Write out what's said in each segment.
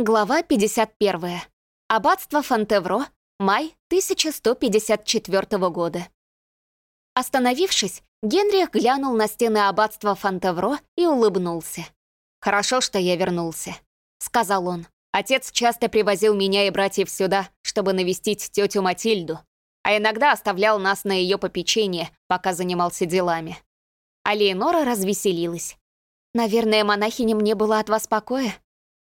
Глава 51. Аббатство Фонтевро, май 1154 года. Остановившись, Генрих глянул на стены аббатства Фонтевро и улыбнулся. «Хорошо, что я вернулся», — сказал он. «Отец часто привозил меня и братьев сюда, чтобы навестить тетю Матильду, а иногда оставлял нас на ее попечение, пока занимался делами». А Леонора развеселилась. «Наверное, монахиням не было от вас покоя?»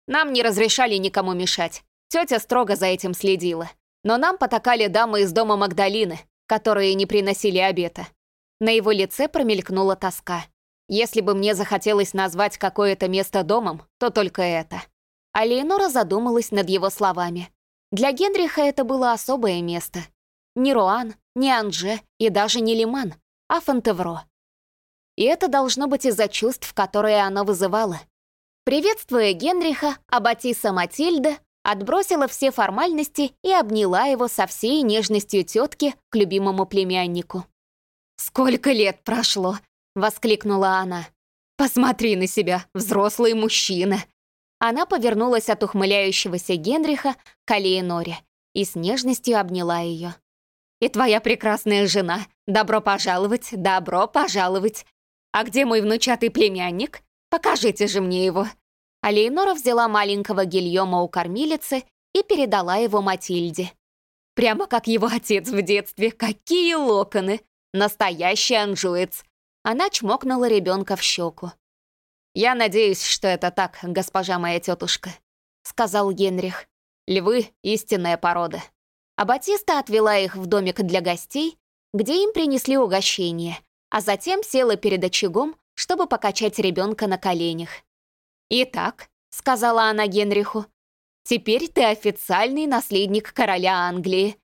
Нам не разрешали никому мешать. Тетя строго за этим следила. Но нам потакали дамы из дома Магдалины, которые не приносили обета. На его лице промелькнула тоска. Если бы мне захотелось назвать какое-то место домом, то только это. А Леонора задумалась над его словами. Для Генриха это было особое место. Не Руан, не Анже и даже не Лиман, а Фонтевро. И это должно быть из-за чувств, которые оно вызывало — Приветствуя Генриха, Аббатиса Матильда отбросила все формальности и обняла его со всей нежностью тетки к любимому племяннику. «Сколько лет прошло!» — воскликнула она. «Посмотри на себя, взрослый мужчина!» Она повернулась от ухмыляющегося Генриха к Алиеноре и с нежностью обняла ее. «И твоя прекрасная жена! Добро пожаловать, добро пожаловать! А где мой внучатый племянник? Покажите же мне его!» А взяла маленького Гильома у кормилицы и передала его Матильде. Прямо как его отец в детстве. Какие локоны! Настоящий анжуец! Она чмокнула ребенка в щеку. «Я надеюсь, что это так, госпожа моя тетушка», — сказал Генрих. «Львы — истинная порода». А Батиста отвела их в домик для гостей, где им принесли угощение, а затем села перед очагом, чтобы покачать ребенка на коленях. «Итак», — сказала она Генриху, «теперь ты официальный наследник короля Англии».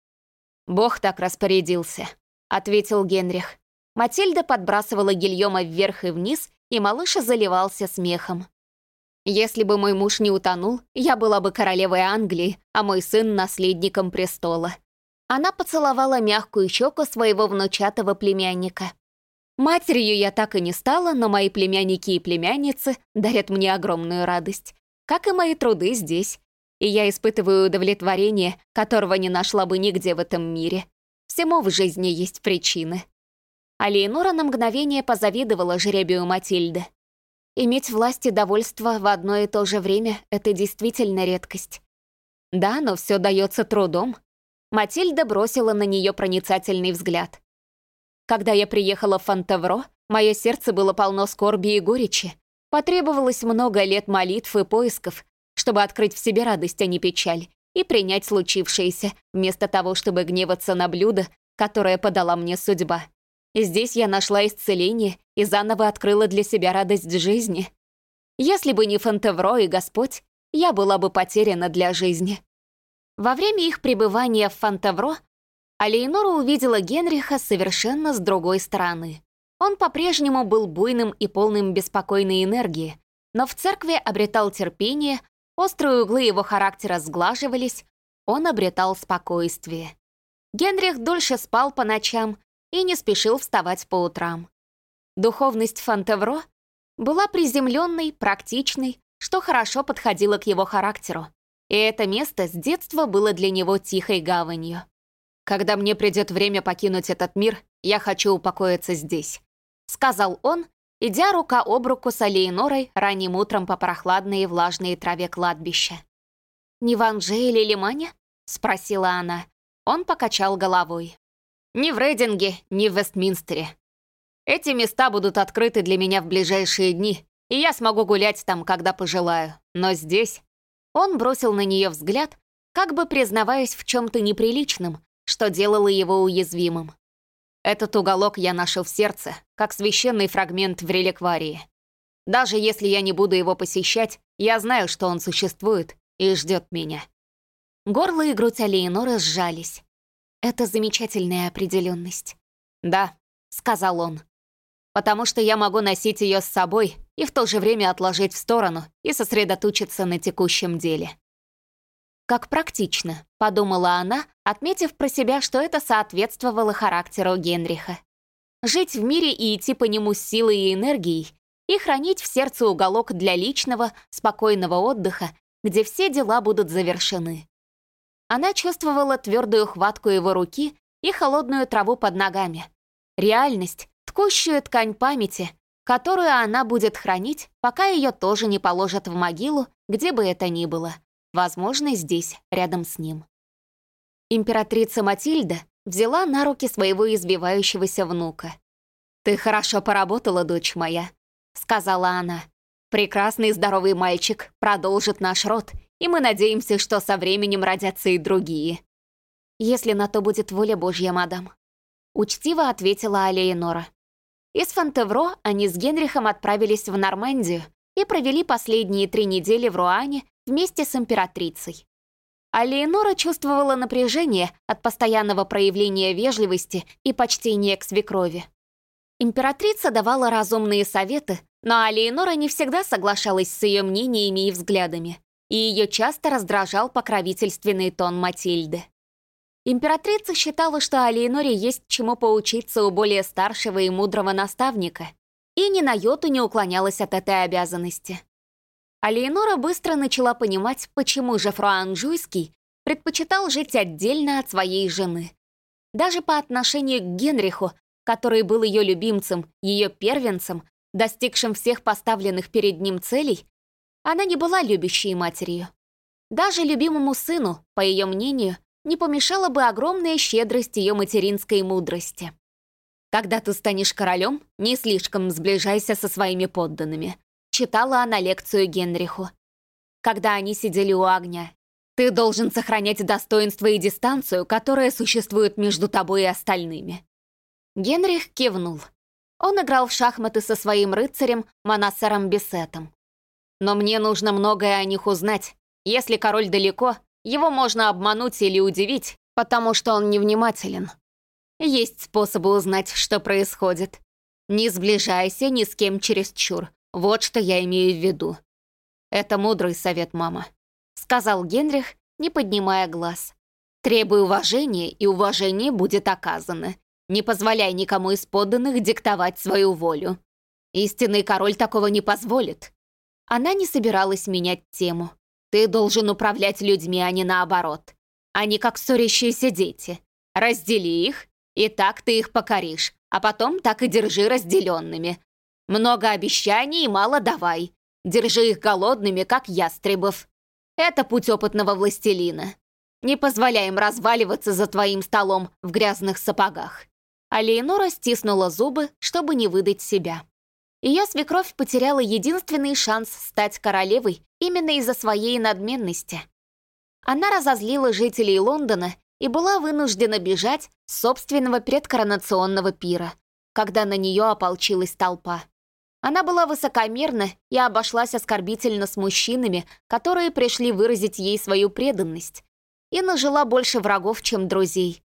«Бог так распорядился», — ответил Генрих. Матильда подбрасывала Гильома вверх и вниз, и малыша заливался смехом. «Если бы мой муж не утонул, я была бы королевой Англии, а мой сын — наследником престола». Она поцеловала мягкую щеку своего внучатого племянника. Матерью я так и не стала, но мои племянники и племянницы дарят мне огромную радость, как и мои труды здесь. И я испытываю удовлетворение, которого не нашла бы нигде в этом мире. Всему в жизни есть причины. А на мгновение позавидовала жребию Матильды. Иметь власть и довольство в одно и то же время — это действительно редкость. Да, но все дается трудом. Матильда бросила на нее проницательный взгляд. Когда я приехала в Фонтевро, мое сердце было полно скорби и горечи. Потребовалось много лет молитв и поисков, чтобы открыть в себе радость, а не печаль, и принять случившееся, вместо того, чтобы гневаться на блюдо, которое подала мне судьба. Здесь я нашла исцеление и заново открыла для себя радость жизни. Если бы не Фонтевро и Господь, я была бы потеряна для жизни. Во время их пребывания в Фонтевро а Лейнора увидела Генриха совершенно с другой стороны. Он по-прежнему был буйным и полным беспокойной энергии, но в церкви обретал терпение, острые углы его характера сглаживались, он обретал спокойствие. Генрих дольше спал по ночам и не спешил вставать по утрам. Духовность Фонтевро была приземленной, практичной, что хорошо подходило к его характеру, и это место с детства было для него тихой гаванью. «Когда мне придет время покинуть этот мир, я хочу упокоиться здесь», — сказал он, идя рука об руку с Алиенорой ранним утром по прохладной и влажной траве кладбища. «Не в Анже или Лимане?» — спросила она. Он покачал головой. «Ни в Рейдинге, ни в Вестминстере. Эти места будут открыты для меня в ближайшие дни, и я смогу гулять там, когда пожелаю. Но здесь...» Он бросил на нее взгляд, как бы признаваясь в чем-то неприличном, что делало его уязвимым. Этот уголок я нашел в сердце, как священный фрагмент в реликварии. Даже если я не буду его посещать, я знаю, что он существует и ждет меня. Горло и грудь Алиеноры сжались. Это замечательная определенность. «Да», — сказал он, «потому что я могу носить ее с собой и в то же время отложить в сторону и сосредоточиться на текущем деле». «Как практично», — подумала она, отметив про себя, что это соответствовало характеру Генриха. Жить в мире и идти по нему с силой и энергией, и хранить в сердце уголок для личного, спокойного отдыха где все дела будут завершены. Она чувствовала твердую хватку его руки и холодную траву под ногами. Реальность, ткущую ткань памяти, которую она будет хранить, пока ее тоже не положат в могилу, где бы это ни было. Возможно, здесь, рядом с ним. Императрица Матильда взяла на руки своего избивающегося внука. «Ты хорошо поработала, дочь моя», — сказала она. «Прекрасный здоровый мальчик продолжит наш род, и мы надеемся, что со временем родятся и другие». «Если на то будет воля Божья, мадам», — учтиво ответила Алеинора. Из Фонтевро они с Генрихом отправились в Нормандию и провели последние три недели в Руане вместе с императрицей. А Леонора чувствовала напряжение от постоянного проявления вежливости и почтения к свекрови. Императрица давала разумные советы, но Алиенора не всегда соглашалась с ее мнениями и взглядами, и ее часто раздражал покровительственный тон Матильды. Императрица считала, что Алиеноре есть чему поучиться у более старшего и мудрого наставника, и ни на йоту не уклонялась от этой обязанности. А Леонора быстро начала понимать, почему же Фруанжуйский предпочитал жить отдельно от своей жены. Даже по отношению к Генриху, который был ее любимцем, ее первенцем, достигшим всех поставленных перед ним целей, она не была любящей матерью. Даже любимому сыну, по ее мнению, не помешала бы огромная щедрость ее материнской мудрости. Когда ты станешь королем, не слишком сближайся со своими подданными читала она лекцию Генриху. Когда они сидели у огня. «Ты должен сохранять достоинство и дистанцию, которая существует между тобой и остальными». Генрих кивнул. Он играл в шахматы со своим рыцарем Манасером Бесетом. «Но мне нужно многое о них узнать. Если король далеко, его можно обмануть или удивить, потому что он невнимателен. Есть способы узнать, что происходит. Не сближайся ни с кем чересчур. Вот что я имею в виду. Это мудрый совет, мама», — сказал Генрих, не поднимая глаз. «Требуй уважения, и уважение будет оказано. Не позволяй никому из подданных диктовать свою волю. Истинный король такого не позволит». Она не собиралась менять тему. «Ты должен управлять людьми, а не наоборот. Они как ссорящиеся дети. Раздели их, и так ты их покоришь, а потом так и держи разделенными, много обещаний и мало давай. Держи их голодными, как ястребов. Это путь опытного властелина. Не позволяй им разваливаться за твоим столом в грязных сапогах». А Леонора стиснула зубы, чтобы не выдать себя. Ее свекровь потеряла единственный шанс стать королевой именно из-за своей надменности. Она разозлила жителей Лондона и была вынуждена бежать с собственного предкоронационного пира, когда на нее ополчилась толпа. Она была высокомерна и обошлась оскорбительно с мужчинами, которые пришли выразить ей свою преданность, и нажила больше врагов, чем друзей.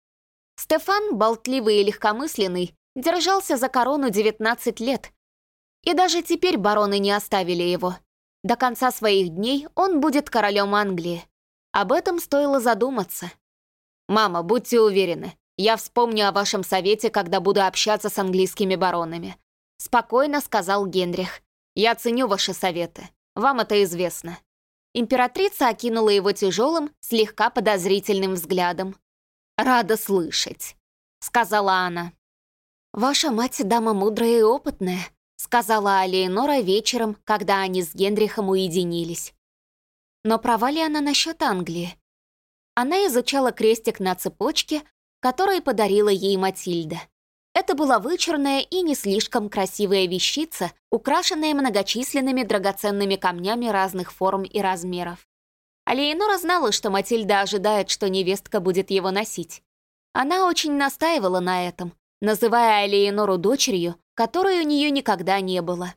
Стефан, болтливый и легкомысленный, держался за корону 19 лет. И даже теперь бароны не оставили его. До конца своих дней он будет королем Англии. Об этом стоило задуматься. «Мама, будьте уверены, я вспомню о вашем совете, когда буду общаться с английскими баронами. — спокойно сказал Генрих. «Я ценю ваши советы. Вам это известно». Императрица окинула его тяжелым, слегка подозрительным взглядом. «Рада слышать», — сказала она. «Ваша мать дама мудрая и опытная», — сказала Алиенора вечером, когда они с Генрихом уединились. Но права ли она насчет Англии? Она изучала крестик на цепочке, который подарила ей Матильда. Это была вычурная и не слишком красивая вещица, украшенная многочисленными драгоценными камнями разных форм и размеров. Алиенора знала, что Матильда ожидает, что невестка будет его носить. Она очень настаивала на этом, называя Алиенору дочерью, которой у нее никогда не было.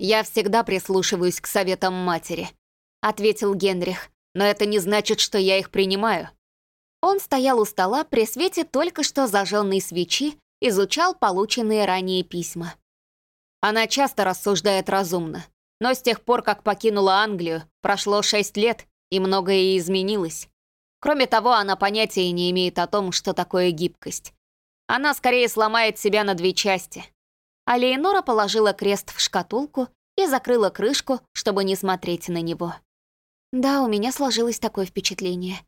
«Я всегда прислушиваюсь к советам матери», — ответил Генрих, «но это не значит, что я их принимаю». Он стоял у стола при свете только что зажженной свечи изучал полученные ранее письма. Она часто рассуждает разумно, но с тех пор, как покинула Англию, прошло шесть лет, и многое изменилось. Кроме того, она понятия не имеет о том, что такое гибкость. Она скорее сломает себя на две части. А Леонора положила крест в шкатулку и закрыла крышку, чтобы не смотреть на него. Да, у меня сложилось такое впечатление.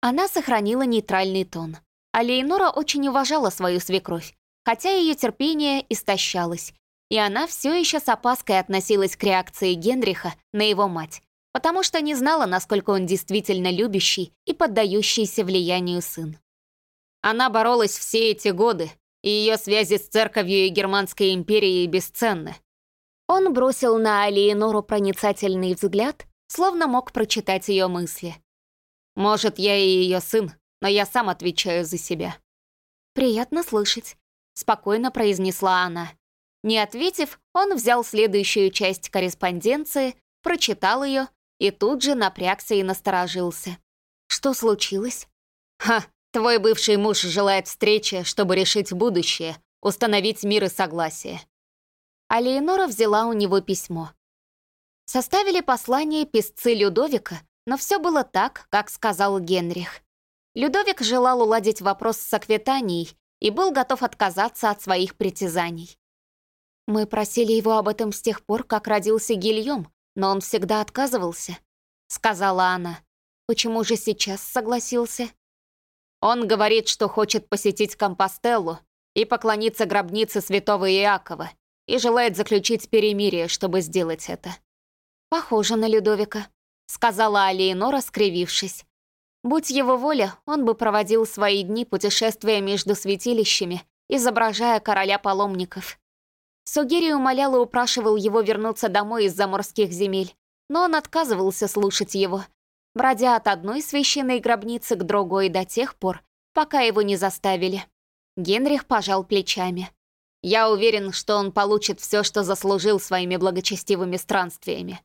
Она сохранила нейтральный тон. А Лейнора очень уважала свою свекровь, хотя ее терпение истощалось, и она все еще с опаской относилась к реакции Генриха на его мать, потому что не знала, насколько он действительно любящий и поддающийся влиянию сын. Она боролась все эти годы, и ее связи с церковью и Германской империей бесценны. Он бросил на Алиенору проницательный взгляд, словно мог прочитать ее мысли. «Может, я и ее сын, но я сам отвечаю за себя». «Приятно слышать», — спокойно произнесла она. Не ответив, он взял следующую часть корреспонденции, прочитал ее и тут же напрягся и насторожился. «Что случилось?» «Ха, твой бывший муж желает встречи, чтобы решить будущее, установить мир и согласие». А Леонора взяла у него письмо. Составили послание писцы Людовика, но все было так, как сказал Генрих. Людовик желал уладить вопрос с Аквитанией и был готов отказаться от своих притязаний. Мы просили его об этом с тех пор, как родился Гильем, но он всегда отказывался», — сказала она. «Почему же сейчас согласился?» «Он говорит, что хочет посетить Компостеллу и поклониться гробнице святого Иакова и желает заключить перемирие, чтобы сделать это». «Похоже на Людовика», — сказала Алиенора, скривившись. Будь его воля, он бы проводил свои дни путешествуя между святилищами, изображая короля паломников. Сугири умолял и упрашивал его вернуться домой из заморских земель, но он отказывался слушать его, бродя от одной священной гробницы к другой до тех пор, пока его не заставили. Генрих пожал плечами. «Я уверен, что он получит все, что заслужил своими благочестивыми странствиями.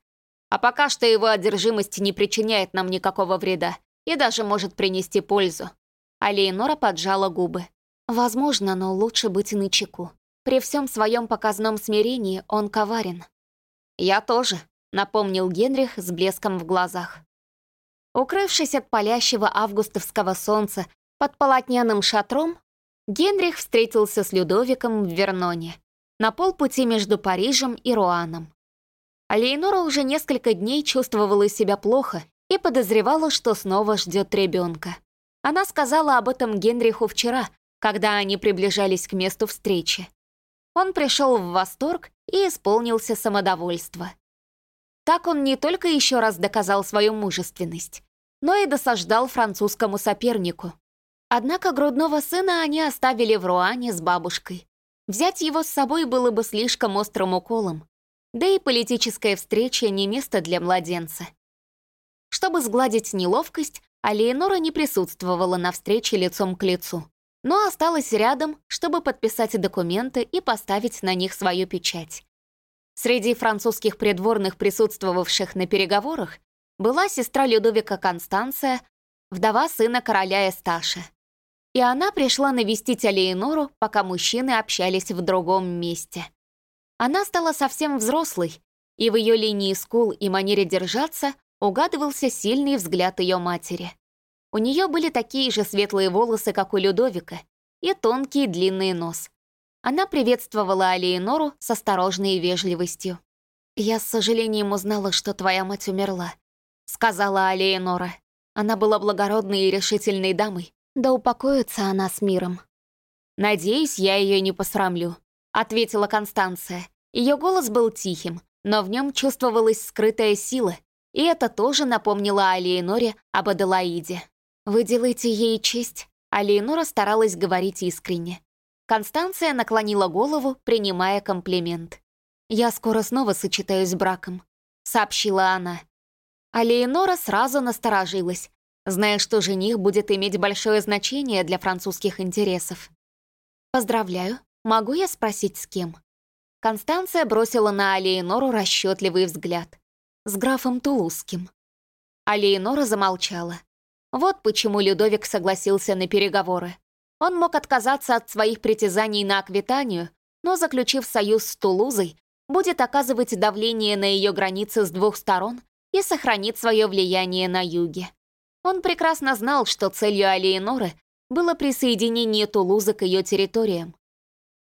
А пока что его одержимость не причиняет нам никакого вреда и даже может принести пользу». А поджала губы. «Возможно, но лучше быть начеку. При всем своем показном смирении он коварен. «Я тоже», — напомнил Генрих с блеском в глазах. Укрывшись от палящего августовского солнца под полотняным шатром, Генрих встретился с Людовиком в Верноне, на полпути между Парижем и Руаном. Лейнора уже несколько дней чувствовала себя плохо и подозревала, что снова ждет ребенка. Она сказала об этом Генриху вчера, когда они приближались к месту встречи. Он пришел в восторг и исполнился самодовольства. Так он не только еще раз доказал свою мужественность, но и досаждал французскому сопернику. Однако грудного сына они оставили в Руане с бабушкой. Взять его с собой было бы слишком острым уколом, да и политическая встреча не место для младенца. Чтобы сгладить неловкость, Алиенора не присутствовала на встрече лицом к лицу но осталась рядом, чтобы подписать документы и поставить на них свою печать. Среди французских придворных, присутствовавших на переговорах, была сестра Людовика Констанция, вдова сына короля Эсташа. И она пришла навестить Алеинору, пока мужчины общались в другом месте. Она стала совсем взрослой, и в ее линии скул и манере держаться угадывался сильный взгляд ее матери. У нее были такие же светлые волосы, как у Людовика, и тонкий длинный нос. Она приветствовала Алиенору с осторожной вежливостью. «Я с сожалением узнала, что твоя мать умерла», — сказала Алиенора. Она была благородной и решительной дамой, да упокоится она с миром. «Надеюсь, я ее не посрамлю», — ответила Констанция. Ее голос был тихим, но в нем чувствовалась скрытая сила, и это тоже напомнило Алиеноре об Аделаиде. «Вы делаете ей честь?» А старалась говорить искренне. Констанция наклонила голову, принимая комплимент. «Я скоро снова сочетаюсь с браком», — сообщила она. А сразу насторожилась, зная, что жених будет иметь большое значение для французских интересов. «Поздравляю. Могу я спросить, с кем?» Констанция бросила на Алиенору расчетливый взгляд. «С графом Тулузским». Алиенора замолчала. Вот почему Людовик согласился на переговоры. Он мог отказаться от своих притязаний на Аквитанию, но, заключив союз с Тулузой, будет оказывать давление на ее границы с двух сторон и сохранит свое влияние на юге. Он прекрасно знал, что целью Алиеноры было присоединение Тулузы к ее территориям.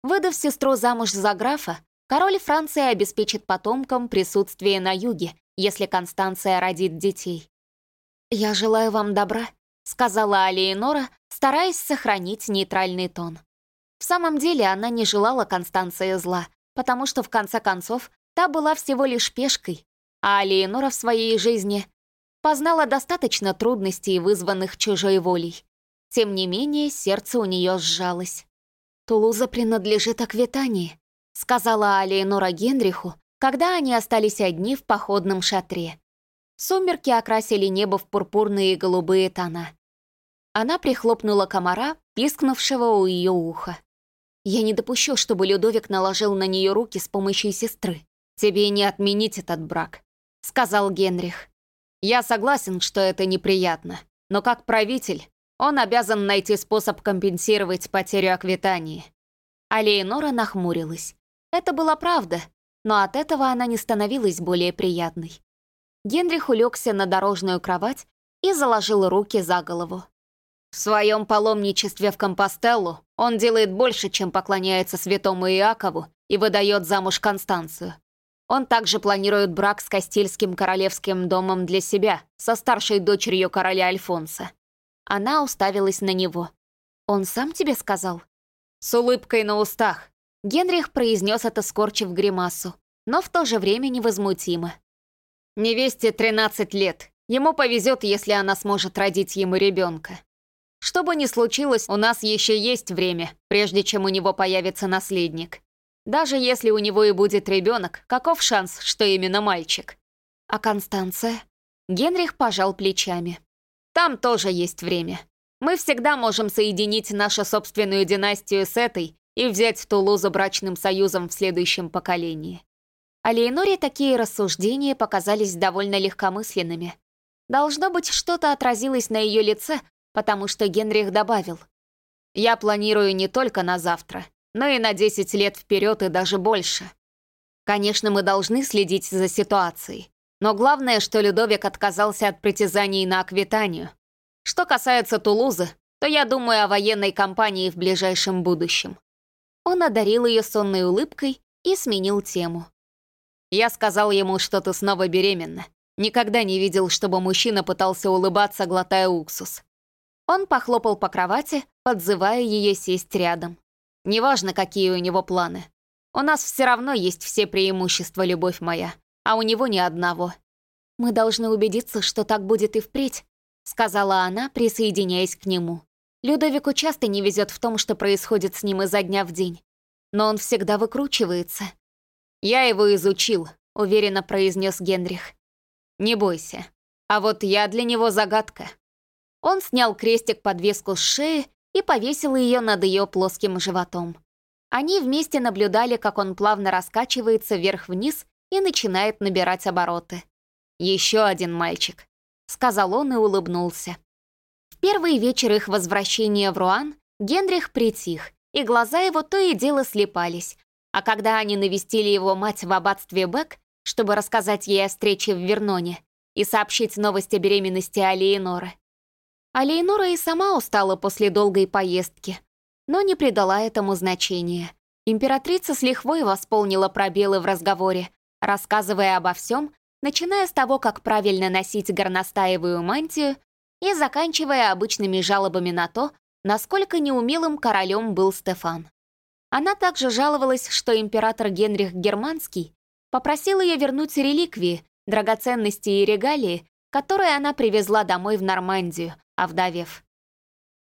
Выдав сестру замуж за графа, король Франции обеспечит потомкам присутствие на юге если Констанция родит детей. «Я желаю вам добра», — сказала Алиенора, стараясь сохранить нейтральный тон. В самом деле она не желала Констанции зла, потому что, в конце концов, та была всего лишь пешкой, а Алиенора в своей жизни познала достаточно трудностей, вызванных чужой волей. Тем не менее, сердце у нее сжалось. «Тулуза принадлежит Аквитании», — сказала Алиенора Генриху, когда они остались одни в походном шатре. Сумерки окрасили небо в пурпурные и голубые тона. Она прихлопнула комара, пискнувшего у ее уха. «Я не допущу, чтобы Людовик наложил на нее руки с помощью сестры. Тебе не отменить этот брак», — сказал Генрих. «Я согласен, что это неприятно, но как правитель он обязан найти способ компенсировать потерю Аквитании». А нахмурилась. Это была правда, но от этого она не становилась более приятной. Генрих улегся на дорожную кровать и заложил руки за голову. В своем паломничестве в Компостеллу он делает больше, чем поклоняется святому Иакову и выдает замуж Констанцию. Он также планирует брак с Кастильским королевским домом для себя, со старшей дочерью короля Альфонса. Она уставилась на него. «Он сам тебе сказал?» С улыбкой на устах. Генрих произнес это, скорчив гримасу, но в то же время невозмутимо. «Невесте 13 лет. Ему повезет, если она сможет родить ему ребенка. Что бы ни случилось, у нас еще есть время, прежде чем у него появится наследник. Даже если у него и будет ребенок, каков шанс, что именно мальчик? А Констанция? Генрих пожал плечами. Там тоже есть время. Мы всегда можем соединить нашу собственную династию с этой и взять Тулузу брачным союзом в следующем поколении. А Лейноре такие рассуждения показались довольно легкомысленными. Должно быть, что-то отразилось на ее лице, потому что Генрих добавил. «Я планирую не только на завтра, но и на 10 лет вперед и даже больше. Конечно, мы должны следить за ситуацией, но главное, что Людовик отказался от притязаний на Аквитанию. Что касается Тулузы, то я думаю о военной кампании в ближайшем будущем». Он одарил ее сонной улыбкой и сменил тему. Я сказал ему, что ты снова беременна. Никогда не видел, чтобы мужчина пытался улыбаться, глотая уксус. Он похлопал по кровати, подзывая ее сесть рядом. Неважно, какие у него планы. У нас все равно есть все преимущества, любовь моя а у него ни одного. «Мы должны убедиться, что так будет и впредь», — сказала она, присоединяясь к нему. Людовику часто не везет в том, что происходит с ним изо дня в день. Но он всегда выкручивается. «Я его изучил», — уверенно произнес Генрих. «Не бойся. А вот я для него загадка». Он снял крестик-подвеску с шеи и повесил ее над ее плоским животом. Они вместе наблюдали, как он плавно раскачивается вверх-вниз и начинает набирать обороты. «Еще один мальчик», — сказал он и улыбнулся. Первый вечер их возвращения в Руан Генрих притих, и глаза его то и дело слепались, а когда они навестили его мать в аббатстве Бек, чтобы рассказать ей о встрече в Верноне и сообщить новость о беременности Алиеноры. Алиенора и сама устала после долгой поездки, но не придала этому значения. Императрица с лихвой восполнила пробелы в разговоре, рассказывая обо всем, начиная с того, как правильно носить горностаевую мантию и заканчивая обычными жалобами на то, насколько неумелым королем был Стефан. Она также жаловалась, что император Генрих Германский попросил ее вернуть реликвии, драгоценности и регалии, которые она привезла домой в Нормандию, овдовев.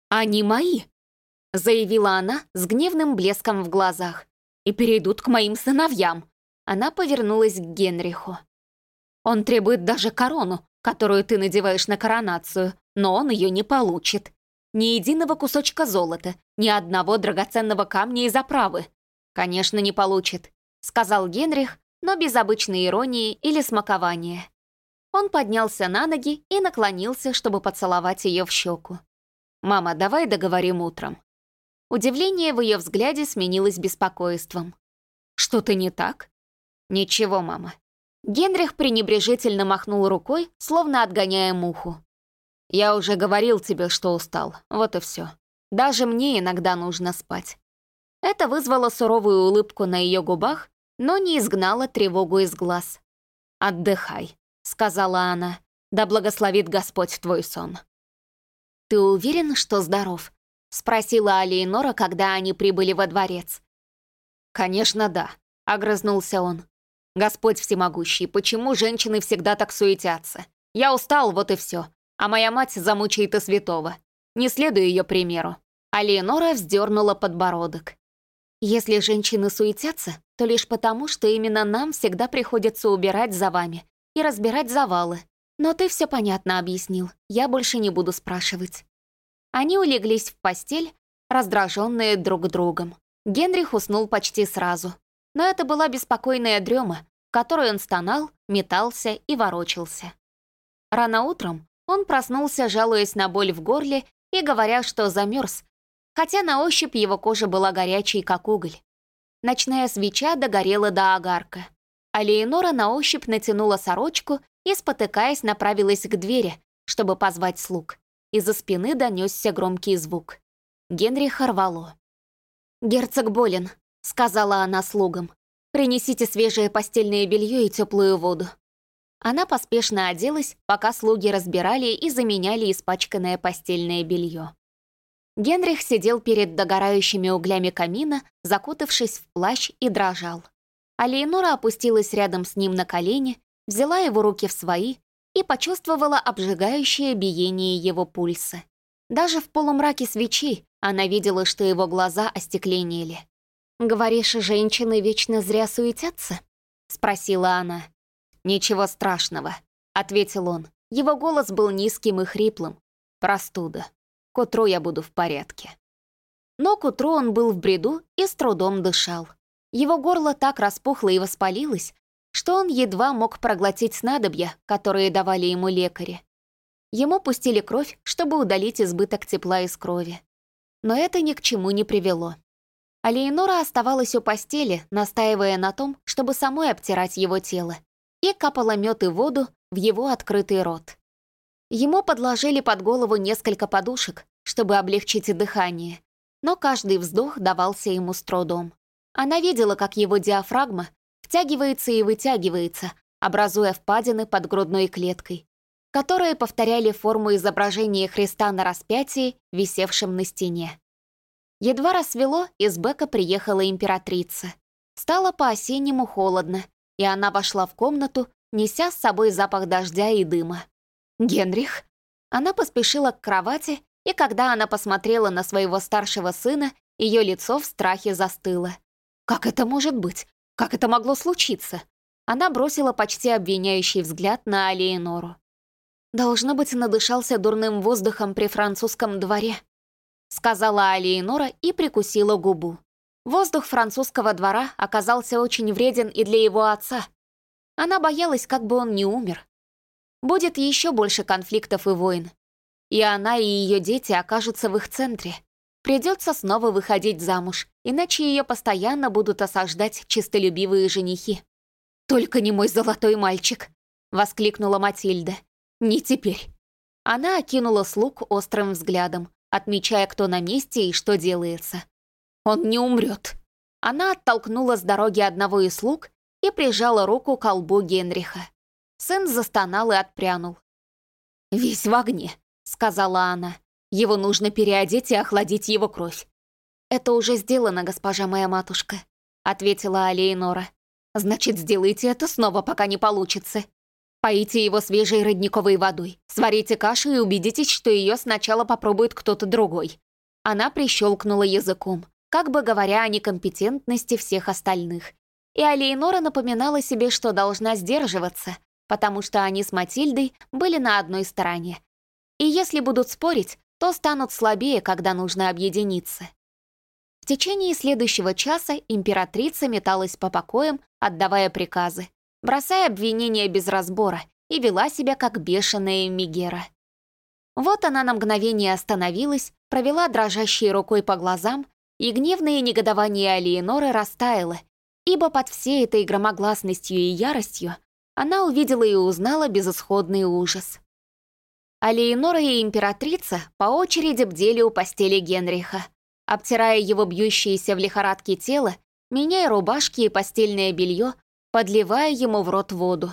«Они мои», — заявила она с гневным блеском в глазах, «и перейдут к моим сыновьям. Она повернулась к Генриху. «Он требует даже корону, которую ты надеваешь на коронацию, но он ее не получит. Ни единого кусочка золота, ни одного драгоценного камня из оправы. Конечно, не получит», — сказал Генрих, но без обычной иронии или смакования. Он поднялся на ноги и наклонился, чтобы поцеловать ее в щеку. «Мама, давай договорим утром». Удивление в ее взгляде сменилось беспокойством. «Что-то не так?» «Ничего, мама». Генрих пренебрежительно махнул рукой, словно отгоняя муху. «Я уже говорил тебе, что устал, вот и все. Даже мне иногда нужно спать». Это вызвало суровую улыбку на ее губах, но не изгнало тревогу из глаз. «Отдыхай», — сказала она. «Да благословит Господь твой сон». «Ты уверен, что здоров?» — спросила Алиенора, когда они прибыли во дворец. «Конечно, да», — огрызнулся он. «Господь всемогущий, почему женщины всегда так суетятся? Я устал, вот и все. А моя мать замучает и святого. Не следую ее примеру». Алиенора вздернула подбородок. «Если женщины суетятся, то лишь потому, что именно нам всегда приходится убирать за вами и разбирать завалы. Но ты все понятно объяснил, я больше не буду спрашивать». Они улеглись в постель, раздраженные друг другом. Генрих уснул почти сразу. Но это была беспокойная дрема, в которой он стонал, метался и ворочался. Рано утром он проснулся, жалуясь на боль в горле и говоря, что замерз, хотя на ощупь его кожа была горячей, как уголь. Ночная свеча догорела до огарка. А Леонора на ощупь натянула сорочку и, спотыкаясь, направилась к двери, чтобы позвать слуг. Из-за спины донесся громкий звук. Генриха рвало. «Герцог болен», — сказала она слугам. «Принесите свежее постельное белье и теплую воду». Она поспешно оделась, пока слуги разбирали и заменяли испачканное постельное белье. Генрих сидел перед догорающими углями камина, закутавшись в плащ и дрожал. А Леонора опустилась рядом с ним на колени, взяла его руки в свои и почувствовала обжигающее биение его пульса. Даже в полумраке свечи она видела, что его глаза остекленели. «Говоришь, женщины вечно зря суетятся?» — спросила она. «Ничего страшного», — ответил он. Его голос был низким и хриплым. «Простуда. К утру я буду в порядке». Но к утру он был в бреду и с трудом дышал. Его горло так распухло и воспалилось, что он едва мог проглотить снадобья, которые давали ему лекари. Ему пустили кровь, чтобы удалить избыток тепла из крови. Но это ни к чему не привело. А оставалась у постели, настаивая на том, чтобы самой обтирать его тело, и капала мед и воду в его открытый рот. Ему подложили под голову несколько подушек, чтобы облегчить дыхание, но каждый вздох давался ему с трудом. Она видела, как его диафрагма втягивается и вытягивается, образуя впадины под грудной клеткой, которые повторяли форму изображения Христа на распятии, висевшем на стене. Едва рассвело, из Бека приехала императрица. Стало по-осеннему холодно, и она вошла в комнату, неся с собой запах дождя и дыма. «Генрих?» Она поспешила к кровати, и когда она посмотрела на своего старшего сына, ее лицо в страхе застыло. «Как это может быть? Как это могло случиться? Она бросила почти обвиняющий взгляд на Алиенору. «Должно быть, надышался дурным воздухом при французском дворе», сказала Алиенора и прикусила губу. Воздух французского двора оказался очень вреден и для его отца. Она боялась, как бы он не умер. Будет еще больше конфликтов и войн. И она, и ее дети окажутся в их центре. Придется снова выходить замуж, иначе ее постоянно будут осаждать чистолюбивые женихи. «Только не мой золотой мальчик!» — воскликнула Матильда. «Не теперь!» Она окинула слуг острым взглядом, отмечая, кто на месте и что делается. «Он не умрет!» Она оттолкнула с дороги одного из слуг и прижала руку к колбу Генриха. Сын застонал и отпрянул. «Весь в огне», — сказала она. Его нужно переодеть и охладить его кровь. «Это уже сделано, госпожа моя матушка», — ответила Алейнора. «Значит, сделайте это снова, пока не получится. Поите его свежей родниковой водой, сварите кашу и убедитесь, что ее сначала попробует кто-то другой». Она прищелкнула языком, как бы говоря о некомпетентности всех остальных. И Алейнора напоминала себе, что должна сдерживаться, потому что они с Матильдой были на одной стороне. И если будут спорить, то станут слабее, когда нужно объединиться. В течение следующего часа императрица металась по покоям, отдавая приказы, бросая обвинения без разбора и вела себя как бешеная Мигера. Вот она на мгновение остановилась, провела дрожащей рукой по глазам, и гневное негодование Алиеноры растаяло, ибо под всей этой громогласностью и яростью она увидела и узнала безысходный ужас. А Леонора и императрица по очереди бдели у постели Генриха, обтирая его бьющееся в лихорадке тело, меняя рубашки и постельное белье, подливая ему в рот воду.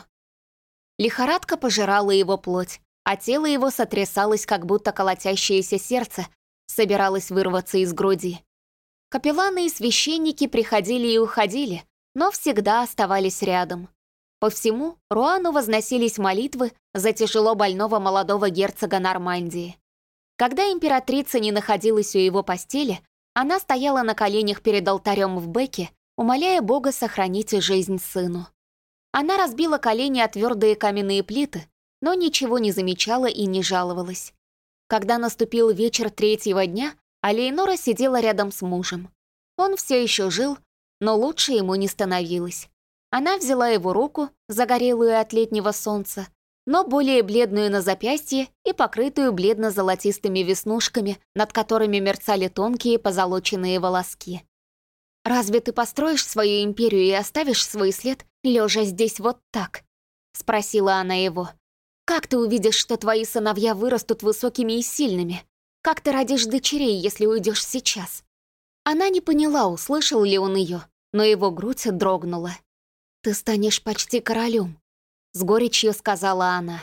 Лихорадка пожирала его плоть, а тело его сотрясалось, как будто колотящееся сердце собиралось вырваться из груди. Капелланы и священники приходили и уходили, но всегда оставались рядом. По всему Руану возносились молитвы за тяжело больного молодого герцога Нормандии. Когда императрица не находилась у его постели, она стояла на коленях перед алтарем в Беке, умоляя Бога сохранить жизнь сыну. Она разбила колени о твердые каменные плиты, но ничего не замечала и не жаловалась. Когда наступил вечер третьего дня, Алейнора сидела рядом с мужем. Он все еще жил, но лучше ему не становилось. Она взяла его руку, загорелую от летнего солнца, но более бледную на запястье и покрытую бледно-золотистыми веснушками, над которыми мерцали тонкие позолоченные волоски. «Разве ты построишь свою империю и оставишь свой след, лежа здесь вот так?» — спросила она его. Как ты увидишь, что твои сыновья вырастут высокими и сильными? Как ты родишь дочерей, если уйдешь сейчас?» Она не поняла, услышал ли он ее, но его грудь дрогнула. «Ты станешь почти королем», — с горечью сказала она.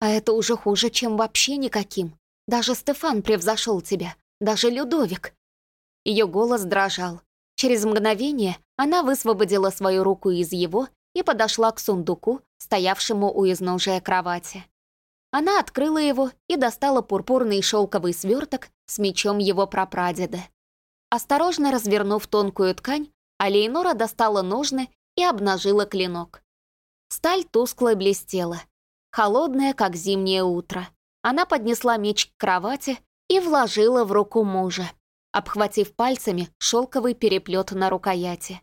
«А это уже хуже, чем вообще никаким. Даже Стефан превзошел тебя, даже Людовик». Ее голос дрожал. Через мгновение она высвободила свою руку из его и подошла к сундуку, стоявшему у изножия кровати. Она открыла его и достала пурпурный шелковый сверток с мечом его прапрадеда. Осторожно развернув тонкую ткань, Алейнора достала ножны и обнажила клинок. Сталь тускло блестела, холодная, как зимнее утро. Она поднесла меч к кровати и вложила в руку мужа, обхватив пальцами шелковый переплет на рукояти.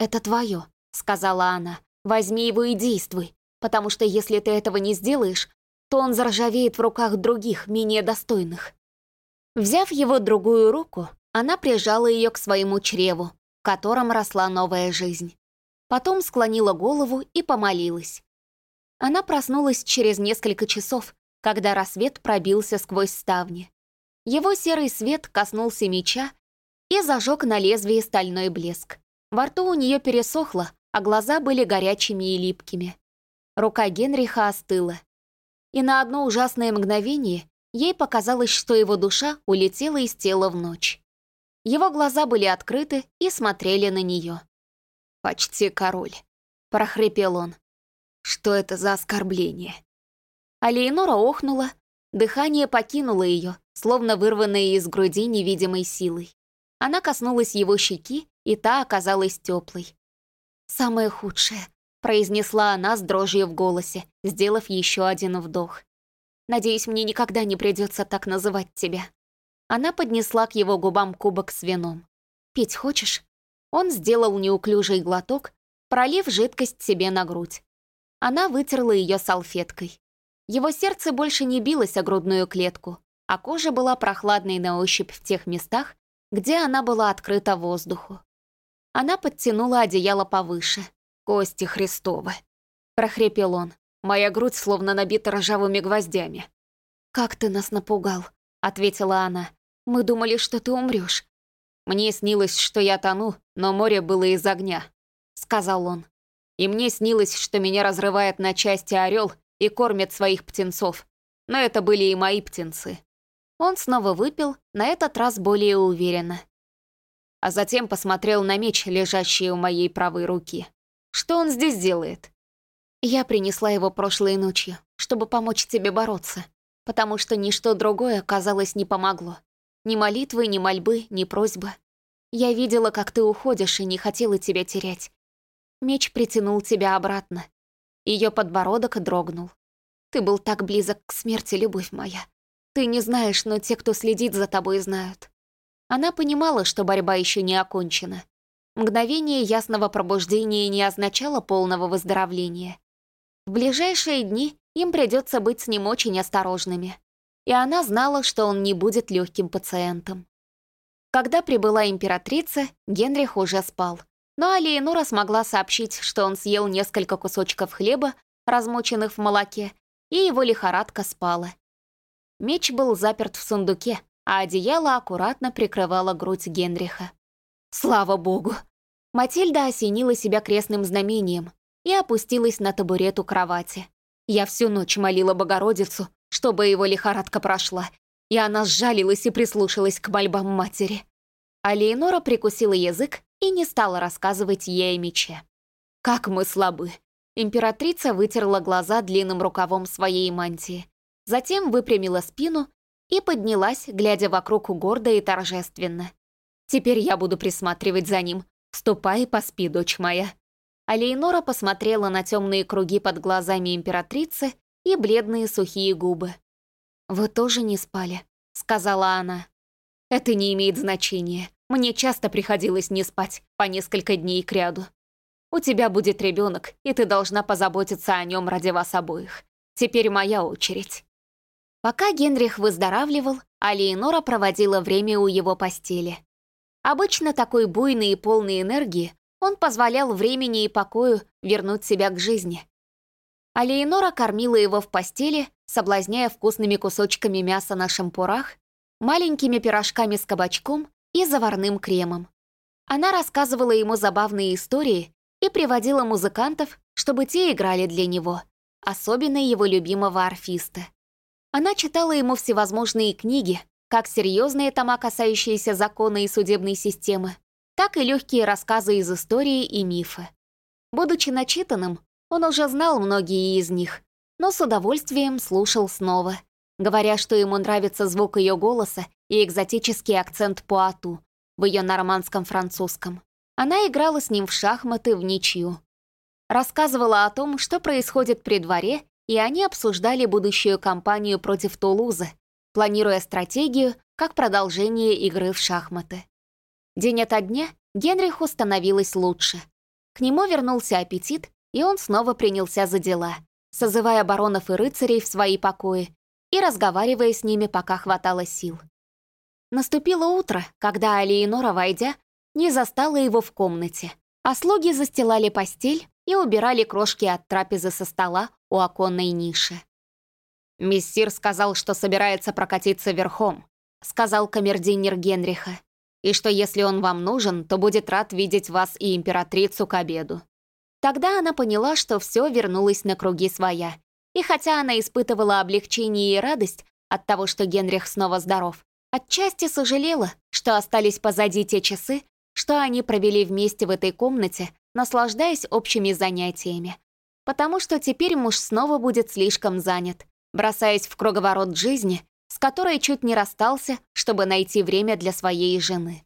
«Это твое», — сказала она. Возьми его и действуй, потому что если ты этого не сделаешь, то он заржавеет в руках других, менее достойных. Взяв его другую руку, она прижала ее к своему чреву, в котором росла новая жизнь. Потом склонила голову и помолилась. Она проснулась через несколько часов, когда рассвет пробился сквозь ставни. Его серый свет коснулся меча и зажег на лезвии стальной блеск. Во рту у нее пересохло, а глаза были горячими и липкими. Рука Генриха остыла. И на одно ужасное мгновение ей показалось, что его душа улетела из тела в ночь. Его глаза были открыты и смотрели на нее. «Почти король», — прохрипел он. «Что это за оскорбление?» А охнула, дыхание покинуло ее, словно вырванное из груди невидимой силой. Она коснулась его щеки, и та оказалась теплой. «Самое худшее», — произнесла она с дрожью в голосе, сделав еще один вдох. «Надеюсь, мне никогда не придется так называть тебя». Она поднесла к его губам кубок с вином. «Пить хочешь?» Он сделал неуклюжий глоток, пролив жидкость себе на грудь. Она вытерла ее салфеткой. Его сердце больше не билось о грудную клетку, а кожа была прохладной на ощупь в тех местах, где она была открыта воздуху. Она подтянула одеяло повыше. «Кости Христовы!» — прохрипел он. Моя грудь словно набита ржавыми гвоздями. «Как ты нас напугал!» — ответила она. «Мы думали, что ты умрешь. «Мне снилось, что я тону, но море было из огня», — сказал он. «И мне снилось, что меня разрывает на части орел и кормит своих птенцов. Но это были и мои птенцы». Он снова выпил, на этот раз более уверенно а затем посмотрел на меч, лежащий у моей правой руки. Что он здесь делает? Я принесла его прошлой ночью, чтобы помочь тебе бороться, потому что ничто другое, казалось, не помогло. Ни молитвы, ни мольбы, ни просьбы. Я видела, как ты уходишь, и не хотела тебя терять. Меч притянул тебя обратно. Ее подбородок дрогнул. Ты был так близок к смерти, любовь моя. Ты не знаешь, но те, кто следит за тобой, знают. Она понимала, что борьба еще не окончена. Мгновение ясного пробуждения не означало полного выздоровления. В ближайшие дни им придется быть с ним очень осторожными. И она знала, что он не будет легким пациентом. Когда прибыла императрица, Генрих уже спал. Но Алиенура смогла сообщить, что он съел несколько кусочков хлеба, размоченных в молоке, и его лихорадка спала. Меч был заперт в сундуке, а одеяло аккуратно прикрывало грудь Генриха. Слава богу! Матильда осенила себя крестным знамением и опустилась на табурет у кровати. Я всю ночь молила Богородицу, чтобы его лихорадка прошла, и она сжалилась и прислушалась к мольбам матери. А Лейнора прикусила язык и не стала рассказывать ей о мече. «Как мы слабы!» Императрица вытерла глаза длинным рукавом своей мантии, затем выпрямила спину и поднялась, глядя вокруг гордо и торжественно. «Теперь я буду присматривать за ним. Ступай поспи, дочь моя». А посмотрела на темные круги под глазами императрицы и бледные сухие губы. «Вы тоже не спали», — сказала она. «Это не имеет значения. Мне часто приходилось не спать по несколько дней кряду. У тебя будет ребенок, и ты должна позаботиться о нем ради вас обоих. Теперь моя очередь». Пока Генрих выздоравливал, Алиенора проводила время у его постели. Обычно такой буйный и полный энергии он позволял времени и покою вернуть себя к жизни. Алиенора кормила его в постели, соблазняя вкусными кусочками мяса на шампурах, маленькими пирожками с кабачком и заварным кремом. Она рассказывала ему забавные истории и приводила музыкантов, чтобы те играли для него, особенно его любимого арфиста. Она читала ему всевозможные книги, как серьезные тома, касающиеся закона и судебной системы, так и легкие рассказы из истории и мифа. Будучи начитанным, он уже знал многие из них, но с удовольствием слушал снова, говоря, что ему нравится звук ее голоса и экзотический акцент Пуату в ее нормандском французском. Она играла с ним в шахматы в ничью. Рассказывала о том, что происходит при дворе, и они обсуждали будущую кампанию против Тулузы, планируя стратегию как продолжение игры в шахматы. День ото дня Генриху становилось лучше. К нему вернулся аппетит, и он снова принялся за дела, созывая баронов и рыцарей в свои покои и разговаривая с ними, пока хватало сил. Наступило утро, когда Алиенора, войдя, не застала его в комнате, а слуги застилали постель и убирали крошки от трапезы со стола у оконной ниши. «Мессир сказал, что собирается прокатиться верхом», сказал камердинер Генриха, «и что если он вам нужен, то будет рад видеть вас и императрицу к обеду». Тогда она поняла, что все вернулось на круги своя. И хотя она испытывала облегчение и радость от того, что Генрих снова здоров, отчасти сожалела, что остались позади те часы, что они провели вместе в этой комнате, наслаждаясь общими занятиями. Потому что теперь муж снова будет слишком занят, бросаясь в круговорот жизни, с которой чуть не расстался, чтобы найти время для своей жены.